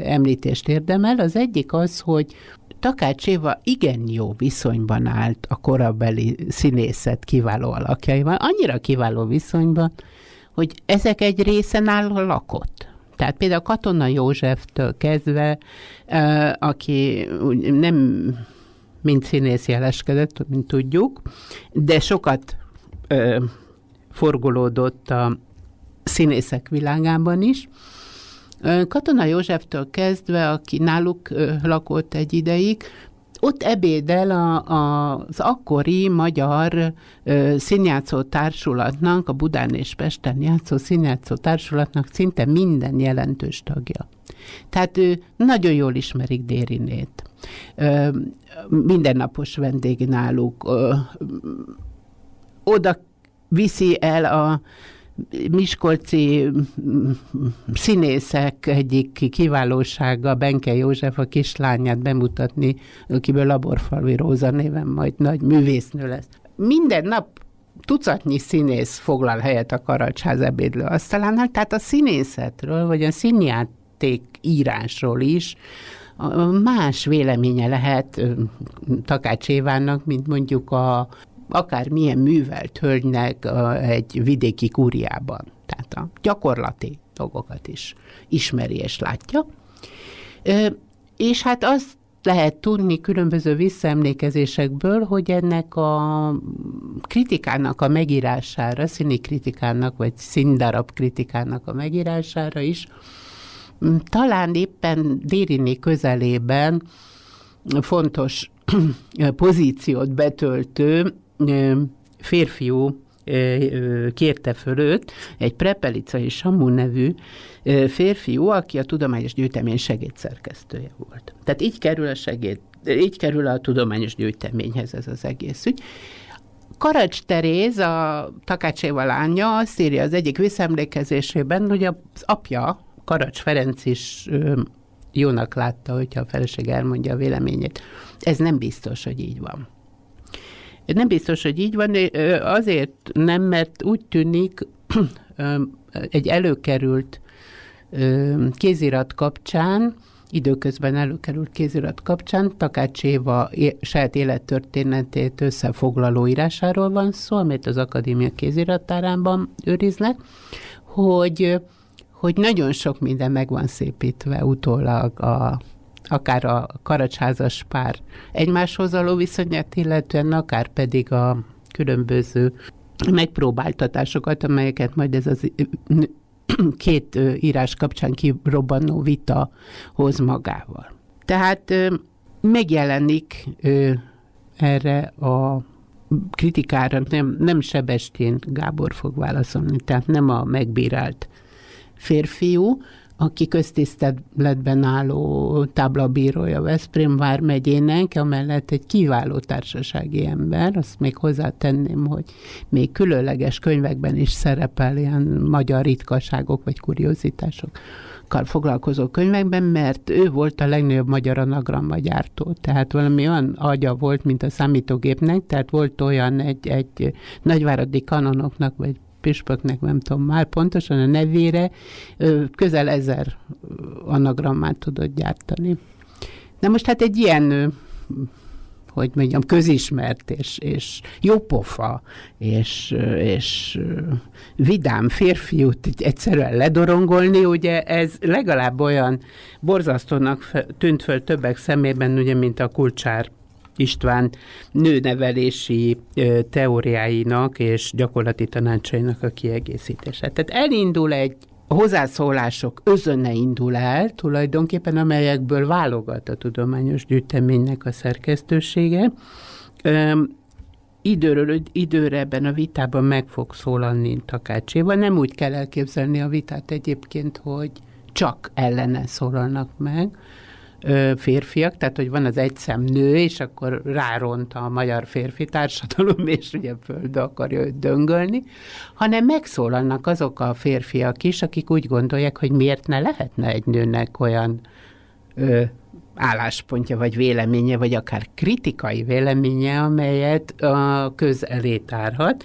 említést érdemel. Az egyik az, hogy Takács Éva igen jó viszonyban állt a korabeli színészet kiváló alakjaival, annyira kiváló viszonyban, hogy ezek egy része nála lakott. Tehát például Katona Józseftől kezdve, aki nem mint színész jeleskedett, mint tudjuk, de sokat forgolódott a színészek világában is. Katona Józseftől kezdve, aki náluk lakott egy ideig, ott ebédel a, a, az akkori magyar ö, színjátszó társulatnak, a Budán és Pesten játszó színjátszó társulatnak szinte minden jelentős tagja. Tehát ő nagyon jól ismerik Dérinét. Ö, mindennapos vendég náluk. Ö, oda viszi el a miskolci mm, színészek egyik kiválósága, Benke József a kislányát bemutatni, akiből Laborfalvi Róza néven majd nagy művésznő lesz. Minden nap tucatnyi színész foglal helyet a Karacsház ebédlő asztalánál, tehát a színészetről, vagy a színjáték írásról is más véleménye lehet Takács Évának, mint mondjuk a akár milyen művelt hölgynek egy vidéki kúriában. Tehát a gyakorlati dolgokat is ismeri és látja. És hát azt lehet tudni különböző visszaemlékezésekből, hogy ennek a kritikának a megírására, színi kritikának, vagy színdarab kritikának a megírására is, talán éppen Dériné közelében fontos pozíciót betöltő férfiú kérte fölött egy Prepelica és Samu nevű férfiú, aki a tudományos gyűjtemény segédszerkesztője volt. Tehát így kerül a segéd, így kerül a tudományos gyűjteményhez ez az egész ügy. Karacs Teréz, a Takácséva lánya, azt írja az egyik visszaemlékezésében, hogy az apja, Karacs Ferenc is jónak látta, hogyha a feleség elmondja a véleményét. Ez nem biztos, hogy így van. Nem biztos, hogy így van, azért nem, mert úgy tűnik, egy előkerült kézirat kapcsán, időközben előkerült kézirat kapcsán Takács Éva saját élettörténetét összefoglaló írásáról van szó, amit az Akadémia kéziratárában őriznek, hogy, hogy nagyon sok minden meg van szépítve utólag a akár a karacsházas pár egymáshoz való viszonyát illetően, akár pedig a különböző megpróbáltatásokat, amelyeket majd ez az két írás kapcsán kirobbanó vita hoz magával. Tehát megjelenik erre a kritikára nem, nem Sebestén Gábor fog válaszolni, tehát nem a megbírált férfiú, aki köztiszteletben álló táblabírója Veszprém vármegyének, amellett egy kiváló társasági ember, azt még hozzátenném, hogy még különleges könyvekben is szerepel ilyen magyar ritkaságok vagy kuriozitások foglalkozó könyvekben, mert ő volt a legnagyobb magyar anagramma gyártó. Tehát valami olyan agya volt, mint a számítógépnek, tehát volt olyan egy, egy nagyváradi kanonoknak, vagy püspöknek, nem tudom már pontosan a nevére, közel ezer anagrammát tudott gyártani. Na most hát egy ilyen hogy mondjam, közismert és, és jópofa és, és vidám férfiút egyszerűen ledorongolni, ugye ez legalább olyan borzasztónak tűnt föl többek szemében, ugye, mint a kulcsár István nőnevelési teóriáinak és gyakorlati tanácsainak a kiegészítése. Tehát elindul egy hozzászólások özönne indul el tulajdonképpen, amelyekből válogat a tudományos gyűjteménynek a szerkesztősége. Üm, időről időre ebben a vitában meg fog szólalni Takácséva. Nem úgy kell elképzelni a vitát egyébként, hogy csak ellene szólalnak meg, férfiak, tehát hogy van az egy szem nő, és akkor ráront a magyar férfi társadalom, és ugye földbe akarja őt döngölni, hanem megszólalnak azok a férfiak is, akik úgy gondolják, hogy miért ne lehetne egy nőnek olyan ö, álláspontja, vagy véleménye, vagy akár kritikai véleménye, amelyet a köz elé tárhat.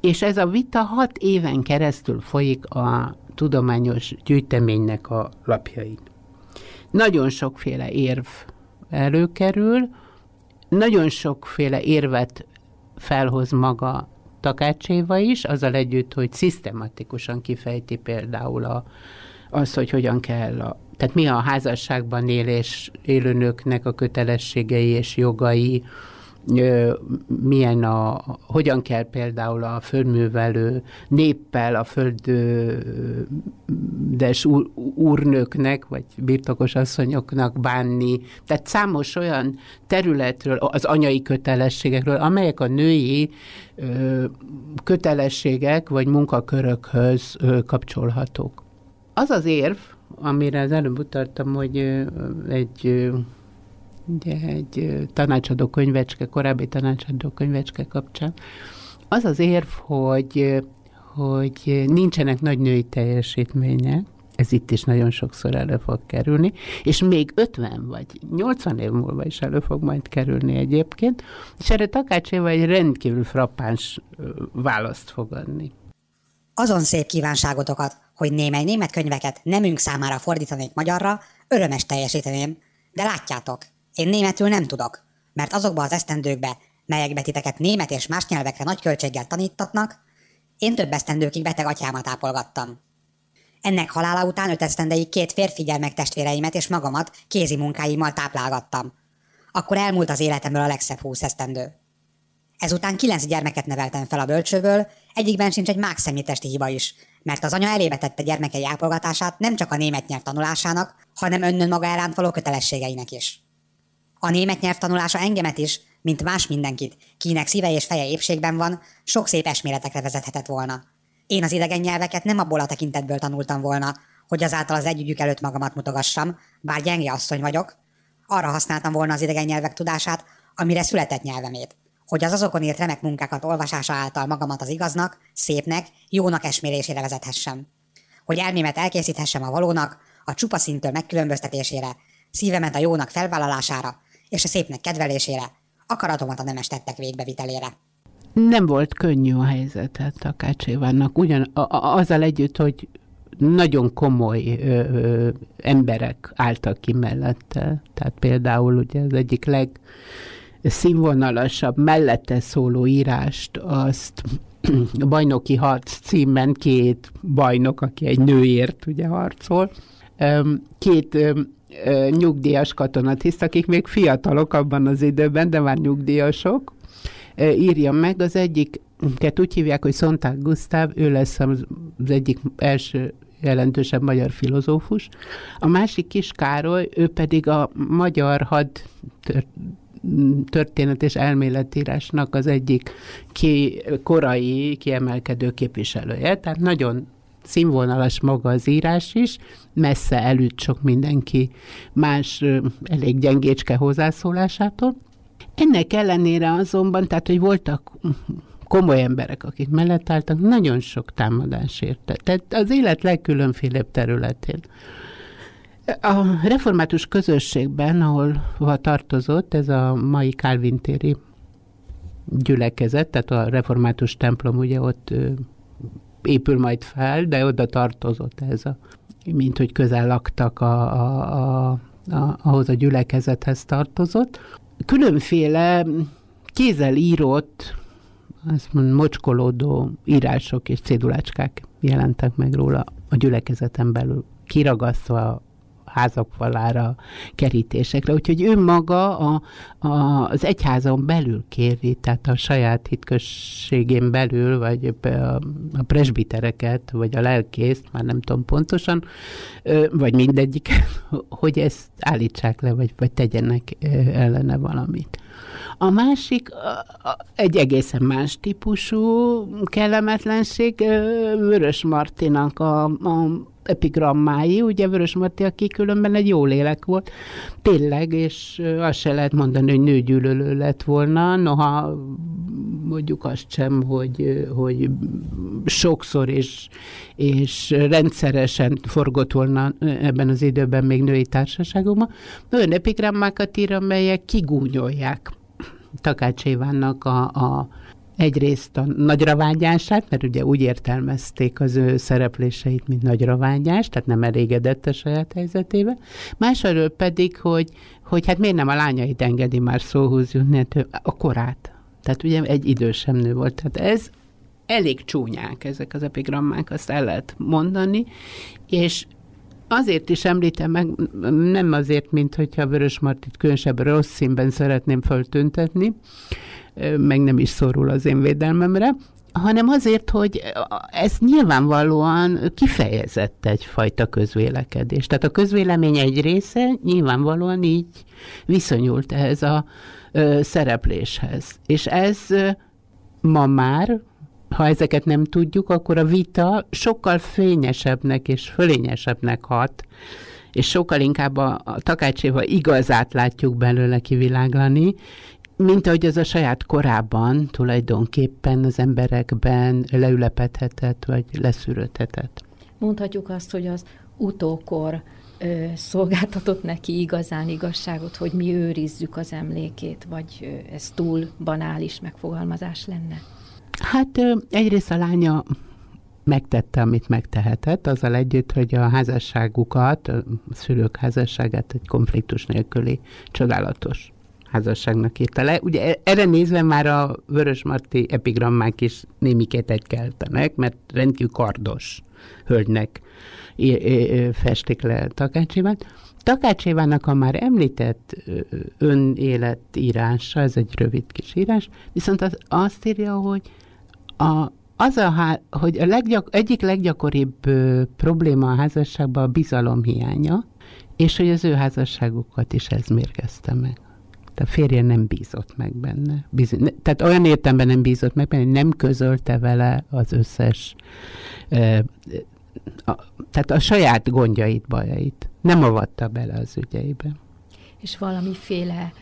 És ez a vita hat éven keresztül folyik a tudományos gyűjteménynek a lapjain. Nagyon sokféle érv előkerül, nagyon sokféle érvet felhoz maga Takácséva is, azzal együtt, hogy szisztematikusan kifejti például a, az, hogy hogyan kell, a, tehát mi a házasságban élés élőnöknek a kötelességei és jogai, milyen a, hogyan kell például a földművelő néppel, a földes úr, úrnőknek, vagy birtokos asszonyoknak bánni. Tehát számos olyan területről, az anyai kötelességekről, amelyek a női kötelességek vagy munkakörökhöz kapcsolhatók. Az az érv, amire az előbb utaltam, hogy egy ugye egy tanácsadó könyvecske, korábbi tanácsadó könyvecske kapcsán, az az érv, hogy, hogy nincsenek nagy női teljesítmények, ez itt is nagyon sokszor elő fog kerülni, és még 50 vagy 80 év múlva is elő fog majd kerülni egyébként, és erre Takács Éva egy rendkívül frappáns választ fog adni. Azon szép kívánságotokat, hogy némely német könyveket nemünk számára fordítanék magyarra, örömes teljesíteném, de látjátok, én németül nem tudok, mert azokba az esztendőkbe, melyekbe titeket német és más nyelvekre nagy költséggel tanítatnak, én több esztendőkig beteg atyámat ápolgattam. Ennek halála után öt esztendeig két férfi gyermek testvéreimet és magamat kézi munkáimmal táplálgattam. Akkor elmúlt az életemről a legszebb húsz esztendő. Ezután kilenc gyermeket neveltem fel a bölcsőből, egyikben sincs egy mák szemétesti hiba is, mert az anya elébe tette gyermekei ápolgatását nem csak a német nyelv tanulásának, hanem önnön maga elánt való kötelességeinek is. A német nyelv tanulása engemet is, mint más mindenkit, kinek szíve és feje épségben van, sok szép esméletekre vezethetett volna. Én az idegen nyelveket nem abból a tekintetből tanultam volna, hogy azáltal az együgyük előtt magamat mutogassam, bár gyenge asszony vagyok, arra használtam volna az idegen nyelvek tudását, amire született nyelvemét, hogy az azokon írt remek munkákat olvasása által magamat az igaznak, szépnek, jónak esmélésére vezethessem. Hogy elmémet elkészíthessem a valónak, a csupa szintől megkülönböztetésére, szívemet a jónak felvállalására, és a szépnek kedvelésére, akaratomat a nemes tettek végbevitelére. Nem volt könnyű a helyzetet Takács Évának, ugyan a, a, azzal együtt, hogy nagyon komoly ö, ö, emberek álltak ki mellette. Tehát például ugye az egyik legszínvonalasabb mellette szóló írást, azt a bajnoki harc címen két bajnok, aki egy nőért ugye harcol, két nyugdíjas katonatiszt, akik még fiatalok abban az időben, de már nyugdíjasok, írja meg. Az egyiket úgy hívják, hogy Szonták Gusztáv, ő lesz az egyik első jelentősebb magyar filozófus. A másik Kis Károly, ő pedig a magyar had történet és elméletírásnak az egyik ki, korai kiemelkedő képviselője. Tehát nagyon színvonalas maga az írás is, messze előtt sok mindenki más elég gyengécske hozzászólásától. Ennek ellenére azonban, tehát, hogy voltak komoly emberek, akik mellett álltak, nagyon sok támadás érte. Tehát az élet legkülönfélebb területén. A református közösségben, ahol tartozott, ez a mai Kálvintéri gyülekezet, tehát a református templom ugye ott épül majd fel, de oda tartozott ez a, mint hogy közel laktak a, a, a, a, ahhoz a gyülekezethez tartozott. Különféle kézzel írott, azt mondom, mocskolódó írások és cédulácskák jelentek meg róla a gyülekezeten belül, kiragasztva házak falára, kerítésekre. Úgyhogy ő maga a, a, az egyházon belül kéri, tehát a saját hitközségén belül, vagy a, a presbitereket, vagy a lelkészt, már nem tudom pontosan, vagy mindegyik, hogy ezt állítsák le, vagy, vagy tegyenek ellene valamit. A másik egy egészen más típusú kellemetlenség, Vörös Martinak a, a epigrammái, ugye Vörös Marti, aki különben egy jó lélek volt, tényleg, és azt se lehet mondani, hogy nőgyűlölő lett volna, noha mondjuk azt sem, hogy, hogy sokszor és, és rendszeresen forgott volna ebben az időben még női társaságokban, olyan epigrammákat ír, amelyek kigúnyolják Takács Évánnak a, a egyrészt a nagyra vágyását, mert ugye úgy értelmezték az ő szerepléseit, mint nagyra vágyás, tehát nem elégedett a saját helyzetébe. Másfelől pedig, hogy, hogy hát miért nem a lányait engedi már szóhoz jutni, hát a korát. Tehát ugye egy idősem nő volt. Tehát ez elég csúnyák ezek az epigrammák, azt el lehet mondani, és Azért is említem meg, nem azért, mint hogyha Vörös Martit különösebb rossz színben szeretném föltüntetni, meg nem is szorul az én védelmemre, hanem azért, hogy ez nyilvánvalóan kifejezett egyfajta közvélekedés. Tehát a közvélemény egy része nyilvánvalóan így viszonyult ehhez a szerepléshez. És ez ma már, ha ezeket nem tudjuk, akkor a vita sokkal fényesebbnek és fölényesebbnek hat, és sokkal inkább a, a takácséva igazát látjuk belőle kiviláglani, mint ahogy az a saját korában tulajdonképpen az emberekben leülepedhetett, vagy leszűrődhetett. Mondhatjuk azt, hogy az utókor ö, szolgáltatott neki igazán igazságot, hogy mi őrizzük az emlékét, vagy ö, ez túl banális megfogalmazás lenne? Hát egyrészt a lánya megtette, amit megtehetett, azzal együtt, hogy a házasságukat, a szülők házasságát egy konfliktus nélküli csodálatos házasságnak írta le. Ugye e- erre nézve már a Vörösmarty epigrammák is némikét egykeltenek, mert rendkívül kardos hölgynek festik le Takácsévát. Takácsévának a már említett önéletírása, ez egy rövid kis írás, viszont az, azt írja, hogy a, az a, hogy a leggyak, egyik leggyakoribb ö, probléma a házasságban a bizalom hiánya, és hogy az ő házasságukat is ez mérgezte meg a férje nem bízott meg benne. Bizony, tehát olyan értemben nem bízott meg benne, hogy nem közölte vele az összes, e, a, tehát a saját gondjait, bajait. Nem avatta bele az ügyeibe. És valamiféle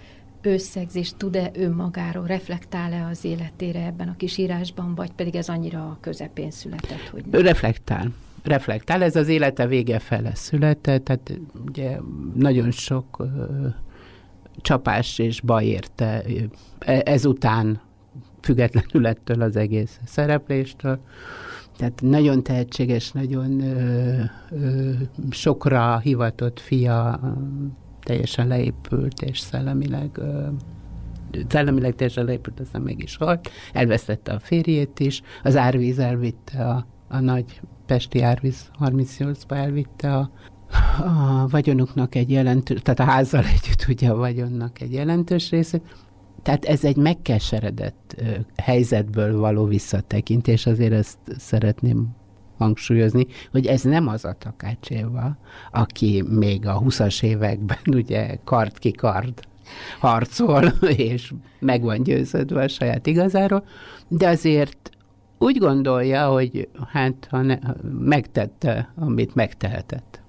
összegzés tud-e önmagáról, reflektál-e az életére ebben a kis írásban, vagy pedig ez annyira a közepén született, hogy nem? Reflektál. Reflektál, ez az élete vége fele született, tehát ugye nagyon sok csapás és baj érte e, ezután függetlenül ettől az egész szerepléstől. Tehát nagyon tehetséges, nagyon ö, ö, sokra hivatott fia teljesen leépült, és szellemileg ö, szellemileg teljesen leépült, aztán meg is halt. Elvesztette a férjét is, az árvíz elvitte a, a nagy Pesti árvíz 38-ba elvitte a, a vagyonuknak egy jelentős, tehát a házzal együtt ugye a vagyonnak egy jelentős része. Tehát ez egy megkeseredett helyzetből való visszatekintés, azért ezt szeretném hangsúlyozni, hogy ez nem az a takácséva, aki még a 20-as években ugye kard ki kard harcol, és meg van győződve a saját igazáról, de azért úgy gondolja, hogy hát ha ne, megtette, amit megtehetett.